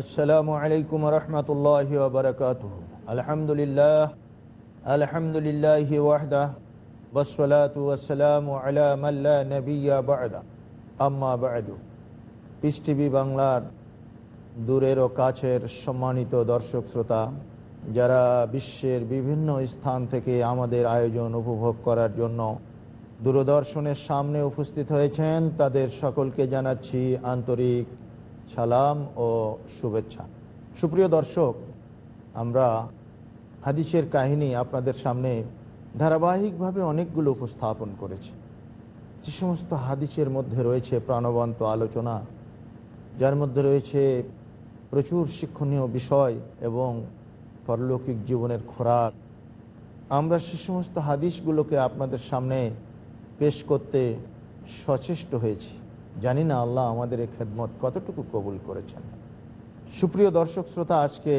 আসসালামু আলাইকুম রহমতুল্লাহ বরকাত আলহামদুলিল্লাহ আলহামদুলিল্লাহ ওয়াহদা বসলাত ওয়াসালাম আলা মাল্লা নবিয়া আম্মা বাদু। পিস টিভি বাংলার দূরের ও কাছের সম্মানিত দর্শক শ্রোতা, যারা বিশ্বের বিভিন্ন স্থান থেকে আমাদের আয়োজন উপভোগ করার জন্য দূরদর্শনের সামনে উপস্থিত হয়েছেন, তাদের সকলকে জানাচ্ছি আন্তরিক সালাম ও শুভেচ্ছা। সুপ্রিয় দর্শক, আমরা হাদিসের কাহিনী আপনাদের সামনে ধারাবাহিকভাবে অনেকগুলো উপস্থাপন করেছি। যে সমস্ত হাদিসের মধ্যে রয়েছে প্রাণবন্ত আলোচনা, যার মধ্যে রয়েছে প্রচুর শিক্ষণীয় বিষয় এবং পরলৌকিক জীবনের খোরাক, আমরা সে সমস্ত হাদিসগুলোকে আপনাদের সামনে পেশ করতে সচেষ্ট হয়েছি। জানি না আল্লাহ আমাদের এই খেদমত কতটুকু কবুল করেছেন। সুপ্রিয় দর্শক শ্রোতা, আজকে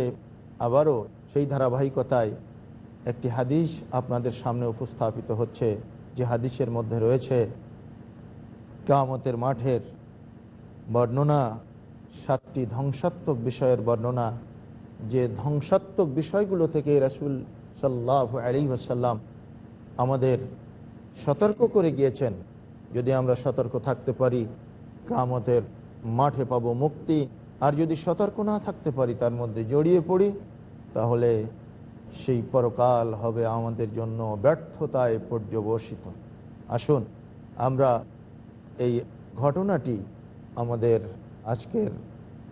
আবারও সেই ধারাবাহিকতায় একটি হাদিস আপনাদের সামনে উপস্থাপিত হচ্ছে, যে হাদিসের মধ্যে রয়েছে কামতের মাঠের বর্ণনা, সাতটি ধ্বংসাত্মক বিষয়ের বর্ণনা, যে ধ্বংসাত্মক বিষয়গুলো থেকে রাসুল সাল্লাহ আলী আসাল্লাম আমাদের সতর্ক করে গিয়েছেন। যদি আমরা সতর্ক থাকতে পারি কামতের মাঠে পাব মুক্তি। আর যদি সতর্ক না থাকতে পারি তার মধ্যে জড়িয়ে পড়ি তাহলে সেই পরকাল হবে আমাদের জন্য ব্যর্থতায় পর্যবসিত। আসুন আমরা এই ঘটনাটি আমাদের আজকের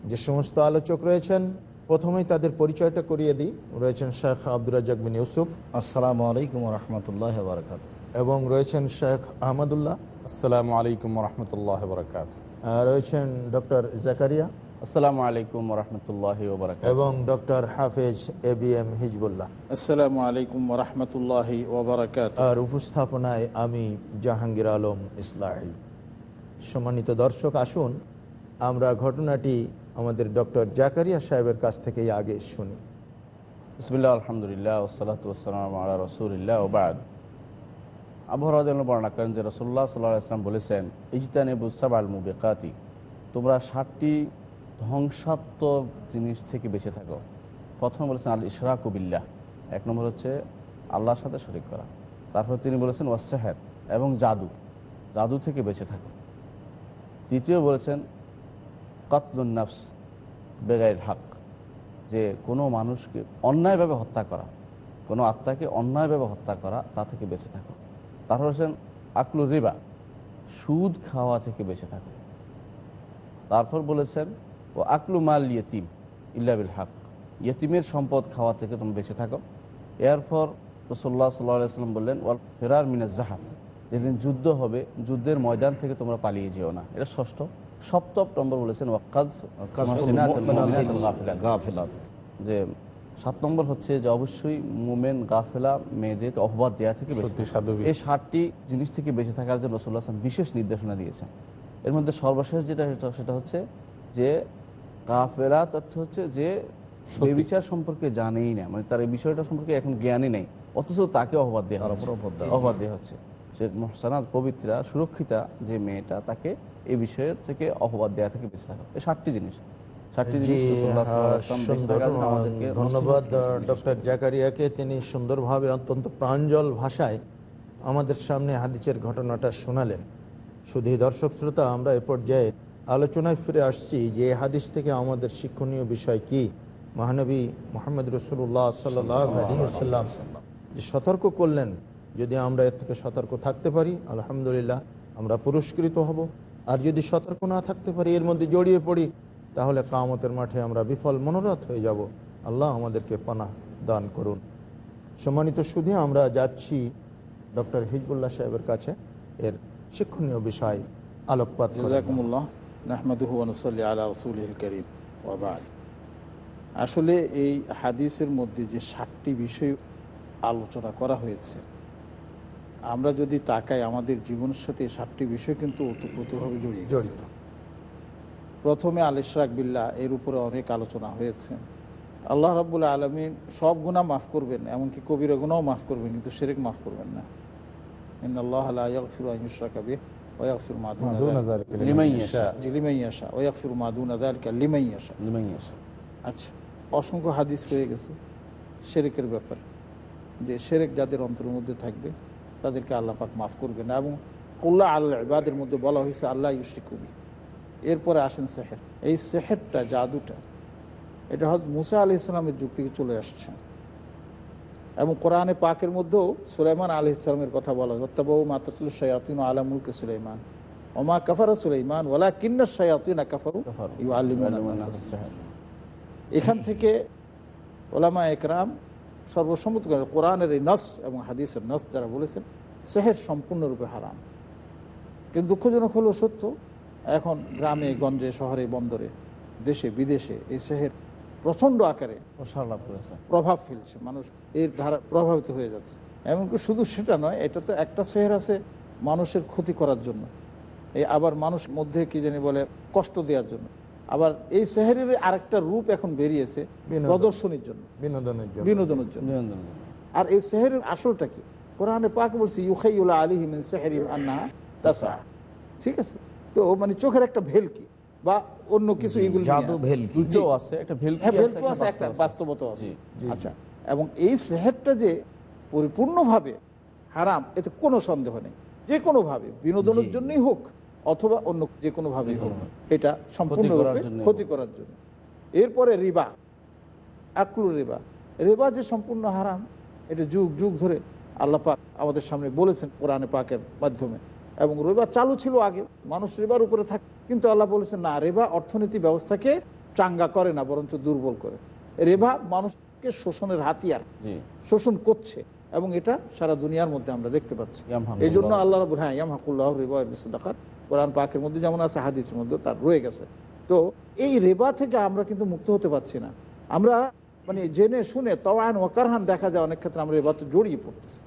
যে সমস্ত আলোচক রয়েছেন প্রথমেই তাদের পরিচয়টা করিয়ে দিই। রয়েছেন শেখ আব্দুর রাজাক বিন ইউসুফ। আসসালামু আলাইকুম রহমতুল্লাহ বারকাত এবং রয়েছেন শেখ আহমদুল্লাহ। আসসালামু আলাইকুম রহমতুল্লাহ বরকাত রয়েছেন ডক্টর জাকারিয়া। আসসালামু আলাইকুম রহমতুল্লাহ বরকাত এবং ডক্টর হাফেজ এ বি এম হিজবুল্লাহ। আসসালামু আলাইকুম রহমতুল্লাহ আর উপস্থাপনায় আমি জাহাঙ্গীর আলম ইসলাহি। সম্মানিত দর্শক আসুন আমরা ঘটনাটি আমাদের ডক্টর জাকারিয়া সাহেবের কাছ থেকেই আগে শুনি। বিসমিল্লাহ আলহামদুলিল্লাহ ওসালাত ওসালাম আল্লাহ রসুলিল্লাহ ওবাদ। আবহাওয়া বর্ণনা করেন যে রসুল্লাহ সাল্লাহ ইসলাম বলেছেন, ইজতানেবু সাবাল মুবেকাতি তোমরা ষাটটি ধ্বংসাত্মক জিনিস থেকে বেঁচে থাকো। প্রথম বলেছেন আল ইশরা ইশরাকুবিল্লাহ এক নম্বর হচ্ছে আল্লাহর সাথে শরিক করা। তারপর তিনি বলেছেন ওয়াসেহের এবং জাদু জাদু থেকে বেঁচে থাকো। তৃতীয় বলেছেন, কাতলুন বেগাইর হাক যে কোনো মানুষকে অন্যায়ভাবে হত্যা করা, কোনো আত্মাকে অন্যায়ভাবে হত্যা করা, তা থেকে বেঁচে থাকো। তারপর হচ্ছেন আকলু রিবা সুদ খাওয়া থেকে বেঁচে থাকো। তারপর বলেছেন ও আকলু মাল ইয়েতিম ইল্লাবিল হাক ইয়েতিমের সম্পদ খাওয়া থেকে তুমি বেঁচে থাকো। এরপর রসোল্লা সাল্লাহ সাল্লাম বললেন ওয়াল ফেরার মিনাজ জাহাব যেদিন যুদ্ধ হবে যুদ্ধের ময়দান থেকে তোমরা পালিয়ে যেও না। এটা ষষ্ঠ। সপ্তম নম্বর বলেছেন ওয়াক্কাদ যে সাত নম্বর হচ্ছে যে অবশ্যই মোমেন গাফেলা মেয়েদেরকে অপবাদ দেওয়া থেকে এই ষাটটি জিনিস থেকে বেঁচে থাকার জন্য রসুল্লাহ আসলাম বিশেষ নির্দেশনা দিয়েছেন। এর মধ্যে সর্বশেষ যেটা সেটা- হচ্ছে যে গাফেলা তথ্য হচ্ছে যে বিচার সম্পর্কে জানেই না মানে তার এই বিষয়টা সম্পর্কে এখন জ্ঞানই নেই অথচ তাকে অপবাদ দেওয়া অপবাদ দেওয়া হচ্ছে। সে মহসানাত পবিত্রা সুরক্ষিতা যে মেয়েটা তাকে এই বিষয়ের থেকে অপবাদ দেওয়া থেকে বেঁচে থাকা। এই ষাটটি জিনিস। ধন্যবাদ ডক্টর জাকারিয়াকে। তিনি সুন্দরভাবে অত্যন্ত প্রাঞ্জল ভাষায় আমাদের সামনে হাদিসের ঘটনাটা শোনালেন। শুধু দর্শক শ্রোতা আমরা এ পর্যায়ে আলোচনায় ফিরে আসছি যে হাদিস থেকে আমাদের শিক্ষণীয় বিষয় কি? মহানবী মোহাম্মদ রসুল্লাহ সাল্লাম যে সতর্ক করলেন যদি আমরা এর থেকে সতর্ক থাকতে পারি আলহামদুলিল্লাহ আমরা পুরস্কৃত হব। আর যদি সতর্ক না থাকতে পারি এর মধ্যে জড়িয়ে পড়ি তাহলে কামতের মাঠে আমরা বিফল মনোরথ হয়ে যাব। আল্লাহ আমাদেরকে পানা দান করুন। সম্মানিত সুধী আমরা যাচ্ছি ডক্টর হিজবুল্লাহ সাহেবের কাছে। এর শিক্ষণীয় বিষয় আলোকপাত আসলে এই হাদিসের মধ্যে যে ষাটটি বিষয় আলোচনা করা হয়েছে আমরা যদি তাকাই আমাদের জীবনের সাথে এই ষাটটি বিষয় কিন্তু ওতপ্রোতভাবে জড়িয়ে জড়িত। প্রথমে আলিশরাক বিল্লাহ এর উপরে অনেক আলোচনা হয়েছে। আল্লাহ রাবুল্লাহ আলমিন সব গুণা মাফ করবেন এমনকি কবিরা গুণাও মাফ করবেন কিন্তু সেরেক মাফ করবেন না। আল্লাহ। আচ্ছা অসংখ্য হাদিস হয়ে গেছে শেরেকের ব্যাপারে যে শেরেক যাদের অন্তরের মধ্যে থাকবে তাদেরকে আল্লাহ পাক মাফ করবে না এবং আল্লাহ ইবাদের মধ্যে বলা হয়েছে আল্লাহ ইউসি কবি এরপরে আসেন সেহের। এই সেহেরটা জাদুটা। এটা হয়তো মুসা আলি ইসলামের যুগ থেকে চলে আসছে। এবং কোরআনে পাকের মধ্যেও সুলাইমান আলি ইসলামের কথা বলা হয়। তবু মাতাতুল শয়াতিন আলামুলকে সুলাইমান। ওমা কাফারা সুলাইমান ওলা কিন্না কাফারু কাফারু। ইউ। এখান থেকে ওলামা একরাম সর্বসম্মত করে কোরআনের এই নস এবং হাদিসের নস যারা বলেছেন সেহের সম্পূর্ণরূপে হারাম। কিন্তু দুঃখজনক হলো সত্য এখন গ্রামে গঞ্জে শহরে বন্দরে দেশে বিদেশে এই সেহের প্রচণ্ড আকারে প্রভাব ফেলছে মানুষ এর ধারা প্রভাবিত হয়ে যাচ্ছে। এমনকি শুধু সেটা নয় এটা তো একটা সেহের আছে মানুষের ক্ষতি করার জন্য। এই আবার মানুষ মধ্যে কি জানি বলে কষ্ট দেওয়ার জন্য। আবার এই সেহেরের আরেকটা রূপ এখন বেরিয়েছে প্রদর্শনীর জন্য। বিনোদনের জন্য। বিনোদনের জন্য। আর এই সেহেরের আসলটা কি? কোরআনে পাক বলছি ইউখাইউলা আলিহি মিন সেহরি আন্না তাসা ঠিক আছে? তো মানে চোখের একটা ভেলকি বা অন্য কিছু এগুলো জাদু ভেলকি। আছে একটা ভেলকি আছে, একটা আছে একটা বাস্তব আছে। বাস্তবতা আছে। আচ্ছা এবং এই সেহেরটা যে পরিপূর্ণভাবে হারাম এতে কোনো সন্দেহ নেই। যে কোনো ভাবে বিনোদনের জন্যই হোক অথবা অন্য যে কোনো ভাবেই হোক এটা সম্পূর্ণরূপে জন্যই ক্ষতি করার জন্য। এরপরে রিবা আকলু রিবা। রিবা যে সম্পূর্ণ হারাম এটা যুগ যুগ ধরে আল্লাহ পাক আমাদের সামনে বলেছেন কোরআনে পাকের মাধ্যমে। এবং রেবা চালু ছিল আগে। মানুষ রেবার উপরে থাকে কিন্তু আল্লাহ বলেছেন না রেবা অর্থনীতি ব্যবস্থাকে চাঙ্গা করে না বরঞ্চ দুর্বল করে। রেবা মানুষকে শোষণের হাতিয়ার শোষণ করছে এবং এটা সারা দুনিয়ার মধ্যে আমরা দেখতে পাচ্ছি। এই জন্য আল্লাহ রব হ্যাঁ ইয়াম হাকুল্লাহ রেবা বিসদাকাত কোরআন পাকের মধ্যে যেমন আছে হাদিসের মধ্যে তার রয়ে গেছে। তো এই রেবা থেকে আমরা কিন্তু মুক্ত হতে পারছি না। আমরা মানে জেনে শুনে তওয়ান ওয়াকারহান দেখা যায় অনেক ক্ষেত্রে আমরা রেবাতে জড়িয়ে পড়তেছি।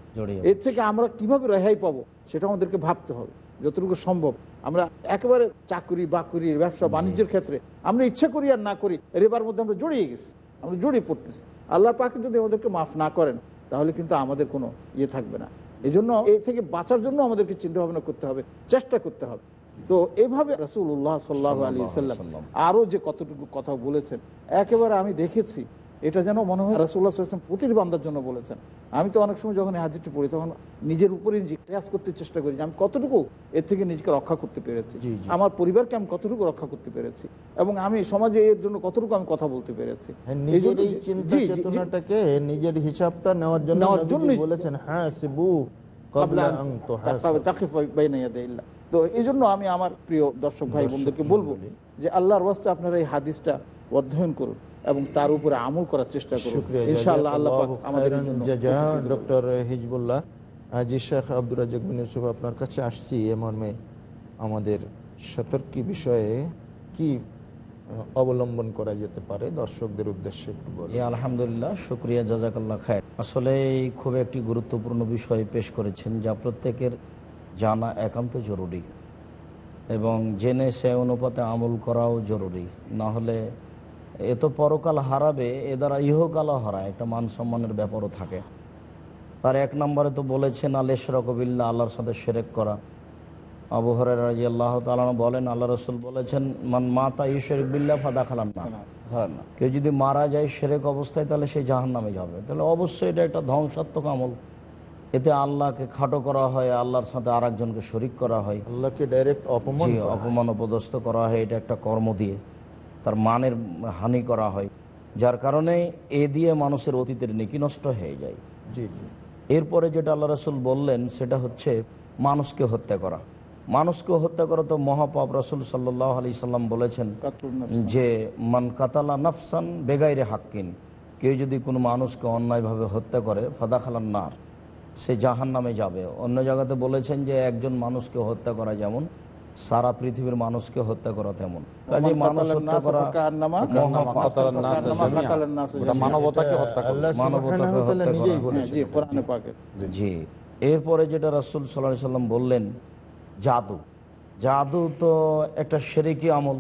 এর থেকে আমরা কীভাবে রেহাই পাবো সেটা আমাদেরকে ভাবতে হবে যতটুকু সম্ভব। আমরা একেবারে চাকরি বাকরি ব্যবসা বাণিজ্যের ক্ষেত্রে আমরা ইচ্ছা করি আর না করি রেবার মধ্যে আমরা জড়িয়ে গেছি আমরা জড়িয়ে পড়তেছি। আল্লাহ পাকে যদি আমাদেরকে মাফ না করেন তাহলে কিন্তু আমাদের কোনো ইয়ে থাকবে না। এই জন্য এই থেকে বাঁচার জন্য আমাদেরকে চিন্তা ভাবনা করতে হবে চেষ্টা করতে হবে। তো এইভাবে রাসুল্লাহ সাল্লাহ আলী সাল্লাম সাল্লাম। আরও যে কতটুকু কথা বলেছেন একেবারে আমি দেখেছি এটা যেন মনে হয় রাসুল্লাহ সাল্লাম প্রতিটি বান্দার জন্য বলেছেন আমি তো অনেক সময় যখন হাজিরটি পড়ি তখন নিজের উপরে প্রয়াস করতে চেষ্টা করি যে আমি কতটুকু এর থেকে নিজেকে রক্ষা করতে পেরেছি। আমার পরিবারকে আমি কতটুকু রক্ষা করতে পেরেছি এবং আমি সমাজে এর জন্য কতটুকু আমি কথা বলতে পেরেছি হ্যাঁ, নিজের এই চিন্তা জি, জি, জি। চেতনাটাকে নিজের হিসাবটা নেওয়ার জন্য নেওয়ার জন্যই- বলেছেন হ্যাঁ সিবু। তো এই জন্য আমি আমার প্রিয় দর্শক ভাই বোনদেরকে বলব। যে আল্লাহর ওয়াস্তে আপনারা এই হাদিসটা অধ্যয়ন করুন এবং তার উপরে আমল করার চেষ্টা করুন। ইনশাআল্লাহ আল্লাহ আমাদের। ডক্টর হিজবুল্লাহ আজি শেখ আব্দুর রাজাক বিন ইউসুফ আপনার কাছে আসছি এ মর্মে আমাদের সতর্কী বিষয়ে কি অবলম্বন করা যেতে পারে? দর্শকদের উদ্দেশ্যে একটু আলহামদুলিল্লাহ শুক্রিয়া জাজাকাল্লাহ খায় আসলে খুব একটি গুরুত্বপূর্ণ বিষয় পেশ করেছেন যা প্রত্যেকের জানা একান্ত জরুরি এবং জেনে সে অনুপাতে আমল করাও জরুরি। না হলে এ তো পরকাল হারাবে এ দ্বারা ইহকালও হারায় একটা মান সম্মানের ব্যাপারও থাকে। তার এক নম্বরে তো বলেছেন আলেশ রকবিল্লা আল্লাহর সাথে সেরেক করা। আবু হরের রাজি আল্লাহ তালন বলেন আল্লাহ রসুল বলেছেন মান মাতা ইশরিক বিল্লা ফাদা খালান না হারান না কেউ যদি মারা যায় সেরেক অবস্থায় তাহলে সে জাহান নামে যাবে। তাহলে অবশ্যই এটা একটা ধ্বংসাত্মক আমল। এতে আল্লাহকে খাটো করা হয় আল্লাহর সাথে আর একজনকে শরিক করা হয়। আল্লাহকে ডাইরেক্ট অপমান অপমান অপদস্থ করা হয় এটা একটা কর্ম দিয়ে। তার মানের হানি করা হয় যার কারণে এ দিয়ে মানুষের অতীতের নেকি নষ্ট হয়ে যায়। জি এরপরে যেটা আল্লাহ রসুল বললেন সেটা হচ্ছে মানুষকে হত্যা করা। মানুষকে হত্যা করা তো মহাপাপ রসুল সাল্লাহ আলি সাল্লাম বলেছেন যে মান কাতালা নাফসান বেগাইরে হাক্কিন কেউ যদি কোনো মানুষকে অন্যায়ভাবে হত্যা করে ফাদা খালান নার সে জাহান নামে যাবে। অন্য জায়গাতে বলেছেন যে একজন মানুষকে হত্যা করা যেমন সারা পৃথিবীর মানুষকে হত্যা করা তেমন। কাজে মানুষ হত্যা করা। মানবতাকে হত্যা জি এরপরে যেটা রাসুল সাল্লাহ সাল্লাম বললেন জাদু। জাদু তো একটা সেরেকি আমল।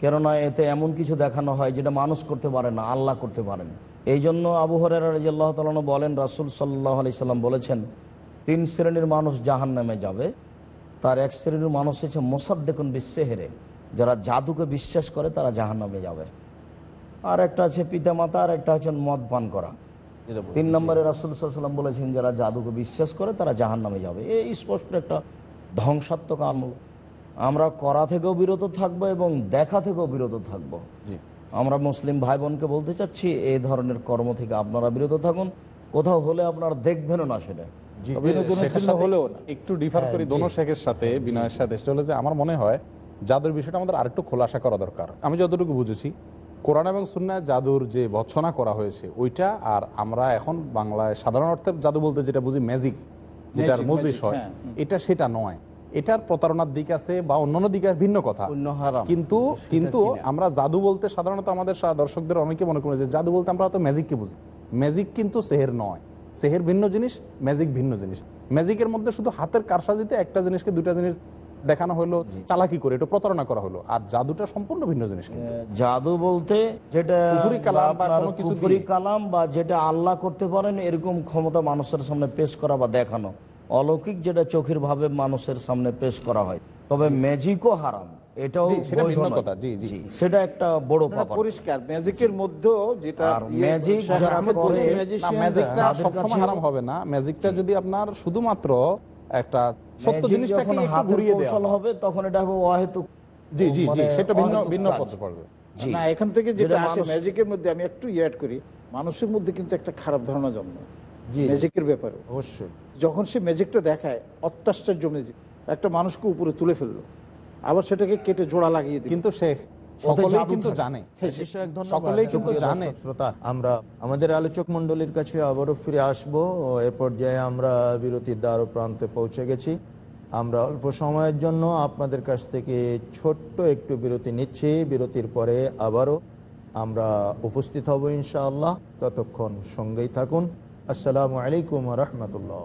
কেননা এতে এমন কিছু দেখানো হয় যেটা মানুষ করতে পারে না আল্লাহ করতে পারেন। এই জন্য আবু হরের রাজিয়াল্লাহ তালন বলেন রাসুল সাল্লাহ আলি সাল্লাম বলেছেন তিন শ্রেণির মানুষ জাহান নামে যাবে। তার এক শ্রেণির মানুষ হচ্ছে মোসাদ দেখুন বিশ্বেহেরে যারা জাদুকে বিশ্বাস করে তারা জাহান নামে যাবে। আর একটা আছে পিতামাতা আর একটা হচ্ছে মদ পান করা। তিন নম্বরে রাসুল সাল্লাম বলেছেন যারা জাদুকে বিশ্বাস করে তারা জাহান নামে যাবে। এই স্পষ্ট একটা ধ্বংসাত্মক আমল। আমরা করা থেকেও বিরত থাকব এবং দেখা থেকেও বিরত থাকব। আমরা মুসলিম ভাই বোনকে বলতে চাচ্ছি এই ধরনের কর্ম থেকে আপনারা বিরত থাকুন। কোথাও হলে আপনারা দেখবেনও না সেটা। হলেও একটু ডিফার করি দোনো শেখের সাথে বিনয়ের সাথে। সেটা হলো যে আমার মনে হয় জাদুর বিষয়টা আমাদের আরেকটু খোলাসা করা দরকার। আমি যতটুকু বুঝেছি কোরআন এবং সুন্নায় জাদুর যে ভৎসনা করা হয়েছে ওইটা আর আমরা এখন বাংলায় সাধারণ অর্থে জাদু বলতে যেটা বুঝি ম্যাজিক যেটার Magic, মজলিস হয় হ্যাঁ, এটা সেটা নয়। এটার প্রতারণার দিক আছে বা অন্যান্য দিক আছে ভিন্ন কথা। কিন্তু কিন্তু আমরা জাদু বলতে সাধারণত আমাদের দর্শকদের অনেকে মনে করে যে জাদু বলতে আমরা তো ম্যাজিককে বুঝি। ম্যাজিক কিন্তু সেহের নয়। সেহের ভিন্ন জিনিস ম্যাজিক ভিন্ন জিনিস। ম্যাজিকের মধ্যে শুধু হাতের কারসাজিতে একটা জিনিসকে দুইটা জিনিস দেখানো হলো চালাকি করে এটা প্রতারণা করা হলো। আর জাদুটা সম্পূর্ণ ভিন্ন জিনিস জাদু বলতে যেটা। কালাম বা যেটা আল্লাহ করতে পারেন এরকম ক্ষমতা মানুষের সামনে পেশ করা বা দেখানো। অলৌকিক যেটা চোখের ভাবে মানুষের সামনে পেশ করা হয়। তবে ম্যাজিকও হারাম। এটাও জি, সেটা বৈধ ভিন্ন নয়। কথা, জি, জি। জি, সেটা একটা বড় মানে পাপ পরিষ্কার। ম্যাজিকের মধ্যেও যেটা ইয়ে ম্যাজিক যারা করে- বলছে, না, ম্যাজিশিয়ানরা ম্যাজিকটা সবসময় হারাম হবে না। ম্যাজিকটা যদি আপনার শুধুমাত্র একটা সত্য জিনিসটাকে একটু ঘুরিয়ে দেওয়া হবে তখন এটা হবে অহেতুক জি জি জি মানে সেটা ভিন্ন ভিন্ন পথে পড়বে। না এখান থেকে যেটা আসে ম্যাজিকের মধ্যে আমি একটু ইয়ে অ্যাড করি। মানুষের মধ্যে কিন্তু একটা খারাপ ধারণা জন্মায় জি। ম্যাজিকের ব্যাপারে অবশ্যই। যখন সে ম্যাজিকটা দেখায় অত্যাশ্চর্য ম্যাজিক একটা মানুষকে উপরে তুলে ফেলল। আবার সেটাকে কেটে জোড়া লাগিয়ে দিল কিন্তু শেখ সকলেই কিন্তু জানে। সকলেই কিন্তু জানে। শ্রোতা আমরা আমাদের আলোচক মণ্ডলীর কাছে আবারও ফিরে আসব। এ পর্যায়ে আমরা বিরতির দ্বার প্রান্তে পৌঁছে গেছি। আমরা অল্প সময়ের জন্য আপনাদের কাছ থেকে ছোট্ট একটু বিরতি নিচ্ছি। বিরতির পরে আবারও আমরা উপস্থিত হব ইনশাআল্লাহ। ততক্ষণ সঙ্গেই থাকুন। আসসালামু আলাইকুম রহমতুল্লাহ।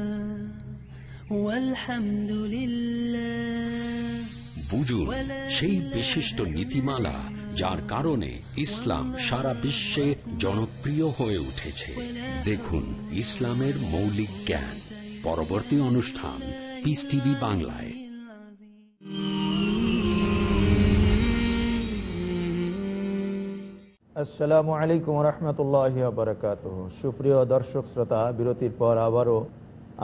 বুঝুন সেই বিশিষ্ট নীতিমালা যার কারণে ইসলাম সারা বিশ্বে জনপ্রিয় হয়ে উঠেছে। দেখুন ইসলামের মৌলিক জ্ঞান। পরবর্তী অনুষ্ঠান পিস টিভি বাংলায়। আসসালামু আলাইকুম রহমতুল্লাহ বারকাত সুপ্রিয় দর্শক শ্রোতা বিরতির পর আবারও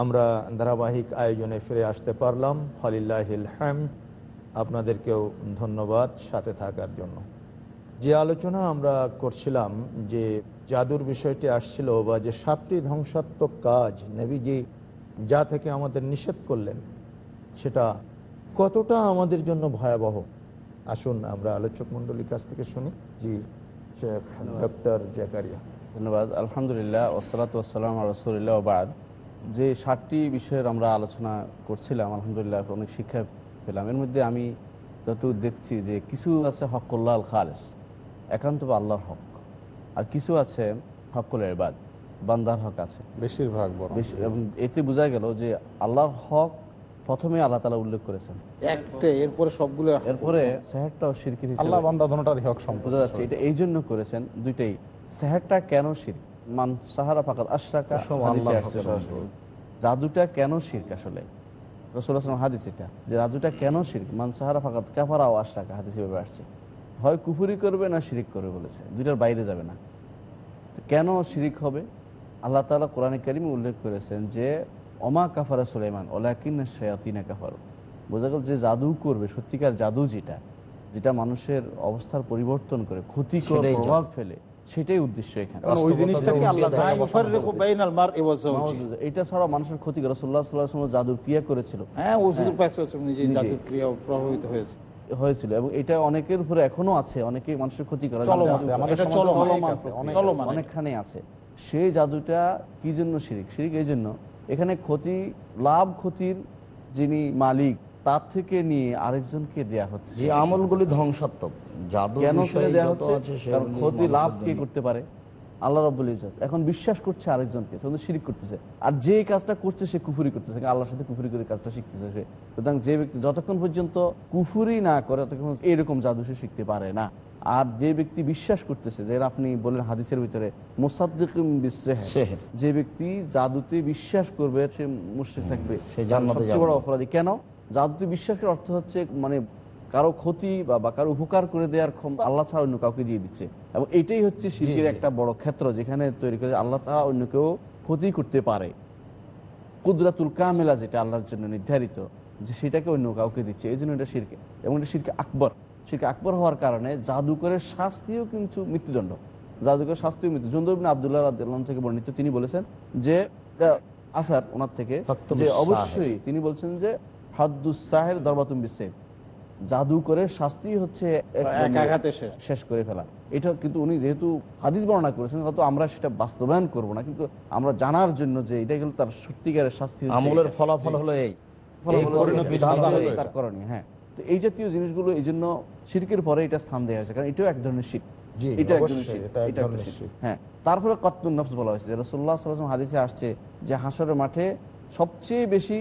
আমরা ধারাবাহিক আয়োজনে ফিরে আসতে পারলাম। ফলিল্লাহিল হ্যাম আপনাদেরকেও ধন্যবাদ সাথে থাকার জন্য। যে আলোচনা আমরা করছিলাম, যে জাদুর বিষয়টি আসছিল বা যে সাতটি ধ্বংসাত্মক কাজ নেবিজি যা থেকে আমাদের নিষেধ করলেন, সেটা কতটা আমাদের জন্য ভয়াবহ? আসুন আমরা আলোচক মণ্ডলীর কাছ থেকে শুনি। জি ডক্টর জাকারিয়া। ধন্যবাদ। আলহামদুলিল্লাহ, ওসলাত ওসালাম রসুলিল্লাহ বাদ। যে ষাটটি বিষয়ের আমরা আলোচনা করছিলাম আলহামদুলিল্লাহ অনেক শিক্ষা পেলাম। এর মধ্যে আমি যতটুকু দেখছি যে কিছু আছে হকুল্লাহ আল খালেস একান্ত বা আল্লাহর হক আর কিছু আছে হকুল এবাদ বান্দার হক আছে। বেশিরভাগ এবং এতে বোঝা গেল যে আল্লাহর হক প্রথমে আল্লাহ তালা উল্লেখ করেছেন। একটা এরপরে সবগুলো এরপরে সেহেরটাও সিরকির আল্লাহ বান্দা ধনটার হক বোঝা যাচ্ছে এটা এই জন্য করেছেন দুইটাই। সেহারটা কেন শির মান সাহারা ফাকাত আশরাকা জাদুটা কেন শির্ক আসলে? রসুল্লাহ আসলাম হাদিস এটা যে জাদুটা কেন শির্ক? মান সাহারা ফাকাত কাফারা ও আশরাকা হাদিসে ভাবে আসছে। হয় কুফুরি করবে না শিরিক করবে বলেছে দুইটার বাইরে যাবে না। কেন শিরিক হবে? আল্লাহ তালা কোরআনে কারিমে উল্লেখ করেছেন যে অমা কাফারা সুলাইমান ওলাকিন শয়াতিনা কাফার। বোঝা গেল যে জাদু করবে সত্যিকার জাদু যেটা যেটা মানুষের অবস্থার পরিবর্তন করে ক্ষতিকর সেটাই জাদু। প্রভাব ফেলে। সেটাই উদ্দেশ্য এখানে। ওই জিনিসটাকে আল্লাহ ইউফাররিকু বাইনাল মারই ওয়া যাওজি। এটা ছাড়া মানুষের ক্ষতি করে রসুল্লাহ সাল্লাহ জাদুর ক্রিয়া করেছিল। হ্যাঁ ওষুধের পাশে নিজে নিজে। জাদুর ক্রিয়া প্রভাবিত হয়েছে। হয়েছিল এবং এটা অনেকের উপরে এখনও আছে অনেকে মানুষের ক্ষতি করে অনেকখানে আছে। সেই জাদুটা কি জন্য শিরিক? শিরিক এই জন্য এখানে ক্ষতি লাভ ক্ষতির যিনি মালিক তার থেকে নিয়ে আরেকজনকে দেয়া হচ্ছে। যে আমলগুলি ধ্বংসাত্মক জাদু কেন দেওয়া হচ্ছে? কারণ ক্ষতি লাভ কে করতে পারে? আল্লাহ রব্বুল ইজত এখন বিশ্বাস করছে আরেকজনকে শুধু শিরিক করতেছে। আর যে কাজটা করছে সে কুফুরি করতেছে আল্লাহর সাথে কুফুরি করে কাজটা শিখতেছে সে। সুতরাং যে ব্যক্তি যতক্ষণ পর্যন্ত কুফুরি না করে ততক্ষণ এরকম জাদু সে শিখতে পারে না। আর যে ব্যক্তি বিশ্বাস করতেছে যে আপনি বলেন হাদিসের ভিতরে মোসাদ্দিকুম। সেহের। যে ব্যক্তি জাদুতে বিশ্বাস করবে সে মুশরিক থাকবে। সে জান্নাতে সবচেয়ে বড় অপরাধী। কেন? জাদুতে বিশ্বাসের অর্থ হচ্ছে মানে কারও ক্ষতি বা কারও উপকার করে দেওয়ার ক্ষমতা আল্লাহ ছাড়া অন্য কাউকে দিয়ে দিচ্ছে। এবং এটাই হচ্ছে শিল্পের একটা বড় ক্ষেত্র যেখানে তৈরি করে আল্লাহ ছাড়া অন্য কেউ ক্ষতি করতে পারে। কুদরাতুল কামেলা যেটা আল্লাহর জন্য নির্ধারিত যে সেটাকে অন্য কাউকে দিচ্ছে। এই জন্য এটা শিরকে। এবং এটা শিরকে আকবর। শিরকে আকবর হওয়ার কারণে জাদুকরের শাস্তিও কিন্তু মৃত্যুদণ্ড। জাদুকরের শাস্তিও মৃত্যু জন্দবিন আবদুল্লাহ রাদিয়াল্লাহু থেকে বর্ণিত তিনি বলেছেন যে আসার ওনার থেকে যে অবশ্যই তিনি বলছেন যে হাদ্দুস সাহের দরবাতুম বিসেফ জাদুকরের শাস্তি হচ্ছে আঘাতে শেষ। করে ফেলা। এটা কিন্তু উনি যেহেতু হাদিস বর্ণনা করেছেন হয়তো আমরা সেটা বাস্তবায়ন করব না কিন্তু আমরা জানার জন্য যে এটা গেল তার সত্যিকারের শাস্তি আমলের ফলাফল হলো এই। তার- করণীয় হ্যাঁ। তো এই জাতীয় জিনিসগুলো এই জন্য শিরকের পরে এটা স্থান দেওয়া হয়েছে কারণ এটাও এক ধরনের। শিরক। হ্যাঁ। তারপরে কত্তুন নফস বলা হয়েছে সাল্লাম হাদিসে আসছে যে হাসরের মাঠে সবচেয়ে বেশি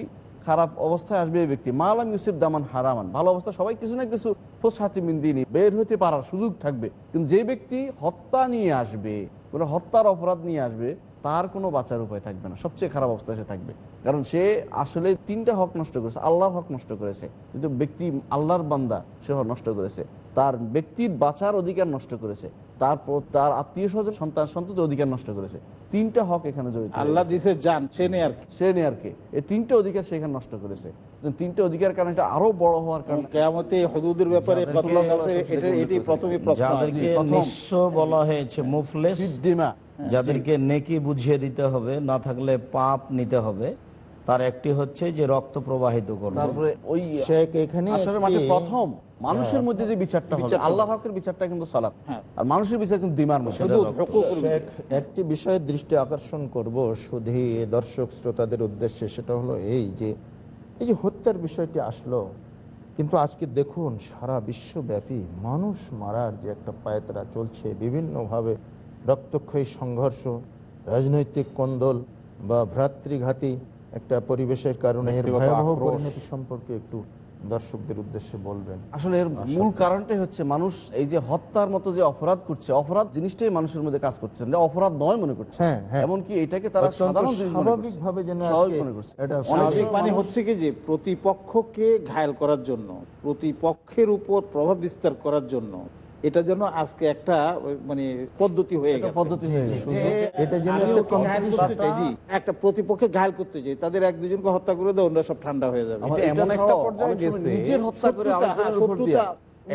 খারাপ অবস্থায় আসবে এই ব্যক্তি। মালাম ইউসুফ দামান হারামান। ভালো অবস্থা, সবাই কিছু না কিছু ফোসাতি নিয়ে বের হতে পারার সুযোগ থাকবে। কিন্তু যে ব্যক্তি হত্যা নিয়ে আসবে, কোনো হত্যার অপরাধ নিয়ে আসবে, তার কোনো বাঁচার উপায় থাকবে না। সবচেয়ে খারাপ অবস্থায় সে থাকবে। কারণ সে আসলে তিনটা হক নষ্ট করেছে, আল্লাহর হক নষ্ট করেছে। কিন্তু ব্যক্তি আল্লাহর বান্দা সে হক নষ্ট করেছে। তার ব্যক্তির বাঁচার অধিকার নষ্ট করেছে। তারপর তার আত্মীয় স্বজন সন্তান সন্ততি অধিকার নষ্ট করেছে। তিনটা হক এখানে জড়িত আল্লাহ দিছে জান সে কি। সে নেই আর কে। এই তিনটা অধিকার সে এখানে নষ্ট করেছে। তিনটা অধিকার কারণে এটা আরও বড় হওয়ার কারণে কেয়ামতে হদুদের ব্যাপারে এটা এটি প্রথমে প্রশ্ন যাদেরকে। নিঃস্ব বলা হয়েছে মুফলেস যাদেরকে নেকি বুঝিয়ে দিতে হবে না থাকলে পাপ নিতে হবে। তার একটি হচ্ছে যে রক্ত প্রবাহিত করবে। তারপরে ওই শেখ এখানে আসলে মাঠে একটি- প্রথম মানুষের মধ্যে যে বিচারটা হবে বিচারটা আল্লাহ হকের বিচারটা কিন্তু সালাত। হ্যাঁ। আর মানুষের বিচার কিন্তু দিমার মধ্যে। শেখ একটি বিষয়ের দৃষ্টি আকর্ষণ করব শুধু দর্শক শ্রোতাদের উদ্দেশ্যে সেটা হলো এই যে এই যে হত্যার বিষয়টি আসলো কিন্তু আজকে দেখুন সারা বিশ্বব্যাপী মানুষ মারার যে একটা পায়তারা চলছে বিভিন্নভাবে রক্তক্ষয়ী সংঘর্ষ রাজনৈতিক কোন্দল বা ভ্রাতৃঘাতী একটা পরিবেশের কারণে এর ভয়াবহ পরিণতি সম্পর্কে একটু দর্শকদের উদ্দেশ্যে বলবেন। আসলে এর মূল কারণটাই হচ্ছে মানুষ এই যে হত্যার মতো যে অপরাধ করছে অপরাধ জিনিসটাই মানুষের মধ্যে কাজ করছে এটা অপরাধ নয় মনে করছে। হ্যাঁ, হ্যাঁ। এমনকি এটাকে তারা সাধারণ মনে স্বাভাবিকভাবে যেন আজকে মনে করছে। এটা অনেক মানে হচ্ছে কি যে প্রতিপক্ষকে ঘায়ল করার জন্য প্রতিপক্ষের উপর প্রভাব বিস্তার করার জন্য এটা যেন আজকে একটা মানে পদ্ধতি হয়ে গেছে। পদ্ধতি হয়ে গেছে। এটা যেন একটা প্রতিপক্ষে ঘায়ল করতে চাই। তাদের এক দুজনকে হত্যা করে দেয় অন্য সব ঠান্ডা হয়ে যাবে। এমন একটা পর্যায়ে গেছে, নিজের হত্যা করে শত্রুতা, উপর দিয়ে।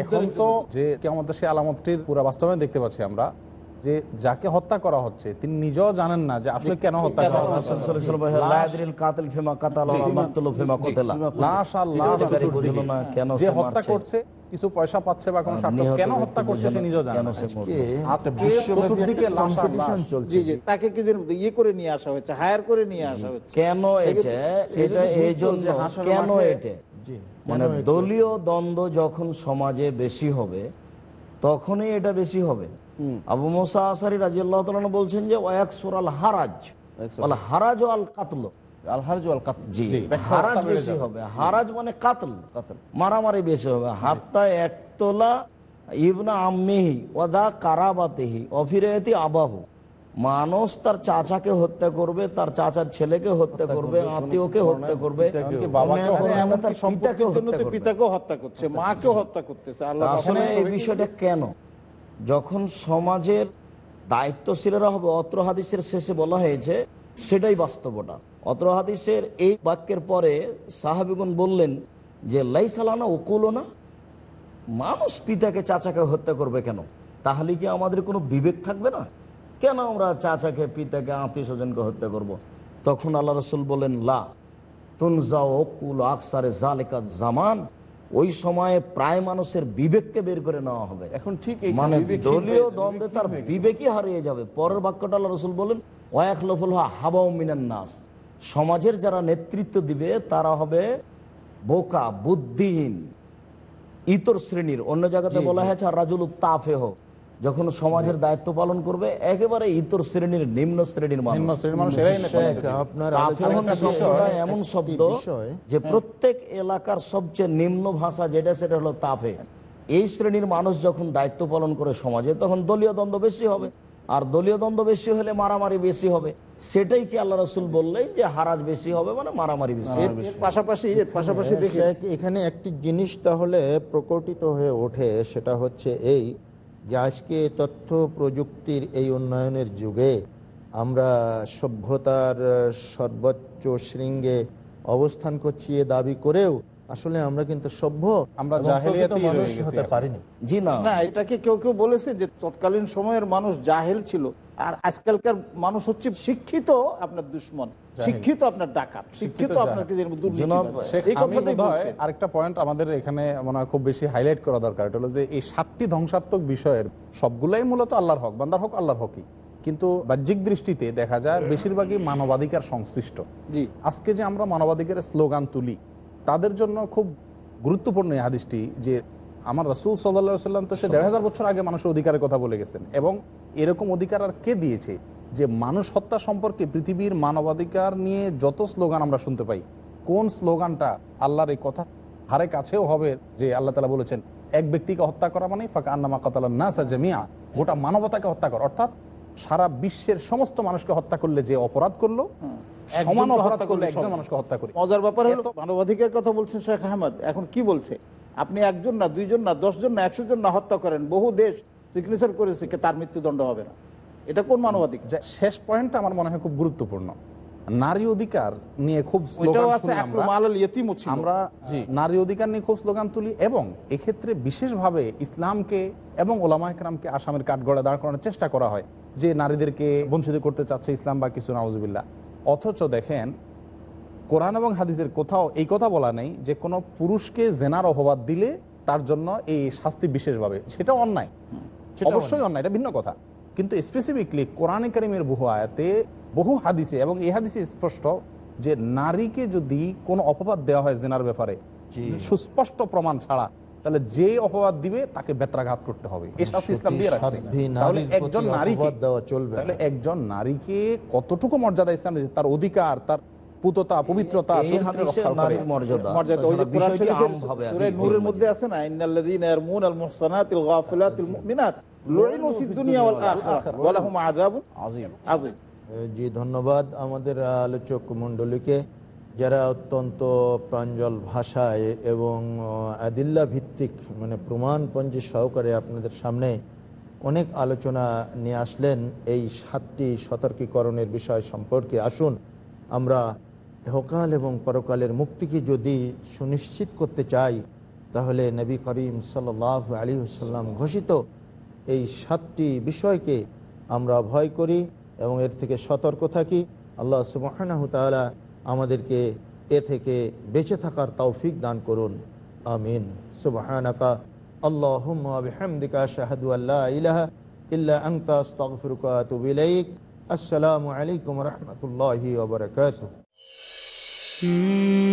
এখন তো যে কেমন সে আলামতটির পুরো বাস্তবায়ন দেখতে পাচ্ছি আমরা। যে যাকে হত্যা করা হচ্ছে তিনি নিজেও জানেন না যে আসলে কেন হত্যা করা হচ্ছে। হত্যা করছে কিছু পয়সা পাচ্ছে বা কোনো স্বার্থ কেন হত্যা করছে সে নিজেও জানে। চলছে। তাকে কি ইয়ে করে নিয়ে আসা হচ্ছে হায়ার করে নিয়ে আসা হচ্ছে কেন এটা? এটা এই জন্য কেন এটা? মানে দলীয় দ্বন্দ্ব যখন সমাজে বেশি হবে তখনই এটা বেশি হবে। আবু মোসা আসারি রাজিয়াল্লাহ তাআলা বলছেন যে ওয়াকসুর আল হারাজ। হারাজ আল কাতল। হারাজ মানে। মারামারি বেশি হবে। একতলা ইবনা আম্মিহি ওদা কারাবাতেহি আবাহু। মানুষ তার চাচাকে হত্যা করবে তার চাচার ছেলেকে হত্যা করবে আত্মীয়কে হত্যা করবে এমনকি অন্য হত্যা করবে করছে মাকেও হত্যা করতেছে আসলে এই বিষয়টা কেন? যখন সমাজের দায়িত্বশীলেরা হবে, অত্র হাদিসের শেষে বলা হয়েছে, সেটাই বাস্তবটা অত্র হাদিসের এই বাক্যের পরে সাহাবিগুন বললেন যে লাইসালানা ওকুলো না মানুষ পিতাকে চাচাকে হত্যা করবে কেন? তাহলে কি আমাদের কোনো বিবেক থাকবে না? কেন আমরা চাচাকে, পিতাকে আত্মীয় স্বজনকে হত্যা করব। তখন আল্লাহ রসুল বলেন, লা তুনজা ওকুল আকসারে জালেকা জামান ওই সময়ে প্রায় মানুষের বিবেককে বের করে নেওয়া হবে। এখন ঠিক মানে দলীয় দ্বন্দ্বে তার বিবেকই হারিয়ে যাবে। পরের বাক্যটা আল্লাহ রসুল বলেন ওয়াকলফুল হাবাও মিনান নাস। সমাজের যারা নেতৃত্ব দিবে তারা হবে বোকা বুদ্ধিহীন ইতর শ্রেণির। অন্য জায়গাতে বলা হয়েছে আর রাজুল তাফে হোক যখন সমাজের দায়িত্ব পালন করবে একেবারে ইতর শ্রেণির নিম্ন শ্রেণির মানুষ। এমন শব্দ যে প্রত্যেক এলাকার সবচেয়ে নিম্ন ভাষা যেটা সেটা হলো তাফে এই শ্রেণির মানুষ যখন দায়িত্ব পালন করে সমাজে তখন দলীয় দ্বন্দ্ব বেশি হবে। আর দলীয় দ্বন্দ্ব বেশি হলে মারামারি বেশি হবে। সেটাই কি আল্লাহ রসুল বললেন যে হারাজ বেশি হবে মানে মারামারি বেশি এর পাশাপাশি পাশাপাশি দেখে। এখানে একটি জিনিস তাহলে প্রকটিত হয়ে ওঠে সেটা হচ্ছে এই যে আজকে তথ্য প্রযুক্তির এই উন্নয়নের যুগে আমরা সভ্যতার সর্বোচ্চ শৃঙ্গে অবস্থান করছি এ দাবি করেও আসলে আমরা কিন্তু সভ্য আমরা মানুষ হতে পারিনি। জি না। না এটাকে কেউ কেউ বলেছে যে তৎকালীন সময়ের মানুষ জাহেল ছিল। আর আজকালকার মানুষ হচ্ছে শিক্ষিত আপনার দুশ্মন শিক্ষিত আপনার ডাকাত শিক্ষিত আপনার এই কথাটাই আরেকটা পয়েন্ট আমাদের এখানে মনে হয় খুব বেশি হাইলাইট করা দরকার। এটা হলো যে এই সাতটি ধ্বংসাত্মক বিষয়ের সবগুলাই মূলত আল্লাহর হক। বান্দার হক আল্লাহর হকই। কিন্তু বাহ্যিক দৃষ্টিতে দেখা যায় বেশিরভাগই মানবাধিকার সংশ্লিষ্ট। জি। আজকে যে আমরা মানবাধিকারের স্লোগান তুলি তাদের জন্য খুব গুরুত্বপূর্ণ এই হাদিসটি যে আমার রসুল সাল্লা সাল্লাম তো সে দেড় হাজার বছর আগে মানুষের অধিকারের কথা বলে গেছেন। এবং এরকম অধিকার আর কে দিয়েছে যে মানুষ হত্যা সম্পর্কে পৃথিবীর মানবাধিকার নিয়ে যত স্লোগান আমরা শুনতে পাই কোন স্লোগানটা আল্লাহর এই কথা হারে কাছেও হবে যে আল্লাহ তালা বলেছেন এক ব্যক্তিকে হত্যা করা মানে ফাঁকা আন্নামা কাতাল নাসা জামিয়া গোটা মানবতাকে হত্যা করা। অর্থাৎ সারা বিশ্বের সমস্ত মানুষকে হত্যা করলে যে অপরাধ করল সমান একজনকে অপরাধ করলে করলে একজন মানুষকে হত্যা করি। মজার ব্যাপার হলো মানবাধিকার কথা বলছেন শেখ আহমদ। এখন কি বলছে? আপনি একজন না দুইজন না দশজন না একশো জন না হত্যা করেন। বহু দেশ সিগনেচার করেছে তার মৃত্যুদণ্ড হবে না? এটা কোন মানবাধিকার? যে শেষ পয়েন্টটা আমার মনে হয় খুব গুরুত্বপূর্ণ। নারী অধিকার নিয়ে খুব আমরা। নারী অধিকার নিয়ে খুব স্লোগান তুলি এবং এক্ষেত্রে বিশেষভাবে ইসলামকে এবং ওলামা একরামকে আসামের কাঠগড়ে দাঁড় করানোর চেষ্টা করা হয় যে নারীদেরকে বঞ্চিত করতে চাচ্ছে ইসলাম বা কিছু নাউজুবিল্লাহ। অথচ দেখেন কোরআন এবং হাদিসের কোথাও এই কথা বলা নেই যে কোনো পুরুষকে জেনার অপবাদ দিলে তার জন্য এই শাস্তি বিশেষভাবে। সেটা অন্যায়। অবশ্যই অন্যায়। এটা ভিন্ন কথা। কিন্তু স্পেসিফিকলি কোরআন কারিমের বহু আয়াতে বহু হাদিসে এবং এই হাদিসে স্পষ্ট যে নারীকে যদি কোনো অপবাদ দেওয়া হয় জেনার ব্যাপারে সুস্পষ্ট প্রমাণ ছাড়া তাহলে যে অপবাদ দিবে তাকে বেত্রাঘাত করতে হবে। এই শাস্তি ইসলাম দিয়ে রাখছে। তাহলে একজন নারীকে তাহলে একজন নারীকে কতটুকু মর্যাদা ইসলাম তার অধিকার তার পুততা পবিত্রতা। নারীর আছে। নূরের মধ্যে আছে না ইন্নাল্লাযীনা ইয়ারমুনাল মুহসানাতিল গাফিলাতিল মুমিনাত লুইনু ফিদ দুনিয়া ওয়াল আখিরাহ ওয়া লাহুম আযাবুন আজিম আযীম জি ধন্যবাদ আমাদের আলোচক মণ্ডলীকে যারা অত্যন্ত প্রাঞ্জল ভাষায় এবং আদিল্লা ভিত্তিক মানে প্রমাণপঞ্জি সহকারে আপনাদের সামনে অনেক আলোচনা নিয়ে আসলেন। এই সাতটি সতর্কীকরণের বিষয় সম্পর্কে আসুন আমরা হোকাল এবং পরকালের মুক্তিকে যদি সুনিশ্চিত করতে চাই, তাহলে নবী করিম সাল আলী সাল্লাম ঘোষিত এই সাতটি বিষয়কে আমরা ভয় করি এবং এর থেকে সতর্ক থাকি। আল্লাহ সুবাহ তাআলা আমাদেরকে এ থেকে বেঁচে থাকার তৌফিক দান করুন। আমিন। সুবহানাকা আল্লাহুম্মা বিহামদিকা আশহাদু আল্লা ইলাহা ইল্লা আসসালামু আলাইকুম রাহমাতুল্লাহি ওয়া Mm.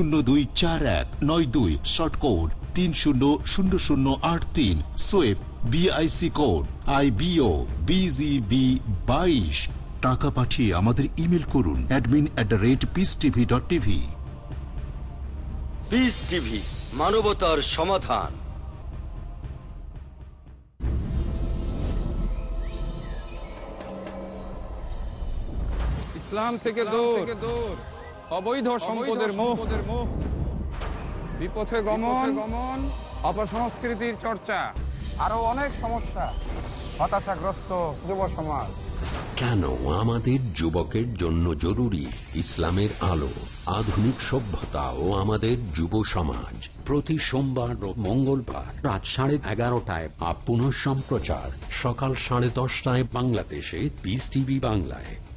শূন্য দুই চার এক নয় দুই শর্ট কোড তিন শূন্য শূন্য শূন্য আট তিন Shoaib BIC code I B O B G B বাইশ। টাকা পাঠিয়ে আমাদের ইমেল করুন অ্যাডমিন মানবতার সমাধান। ইসলাম থেকে দূর। অবৈধ সম্পদের মোহ। বিপথে গমন। গমন। অপসংস্কৃতির চর্চা। আরও অনেক সমস্যা। হতাশাগ্রস্ত যুব সমাজ। কেন আমাদের যুবকের জন্য জরুরি ইসলামের আলো আধুনিক সভ্যতা ও আমাদের যুব সমাজ? প্রতি সোমবার ও মঙ্গলবার রাত সাড়ে এগারোটায় আপ পুনঃ সম্প্রচার। সকাল সাড়ে দশটায় বাংলাদেশে পিস টিভি বাংলায়।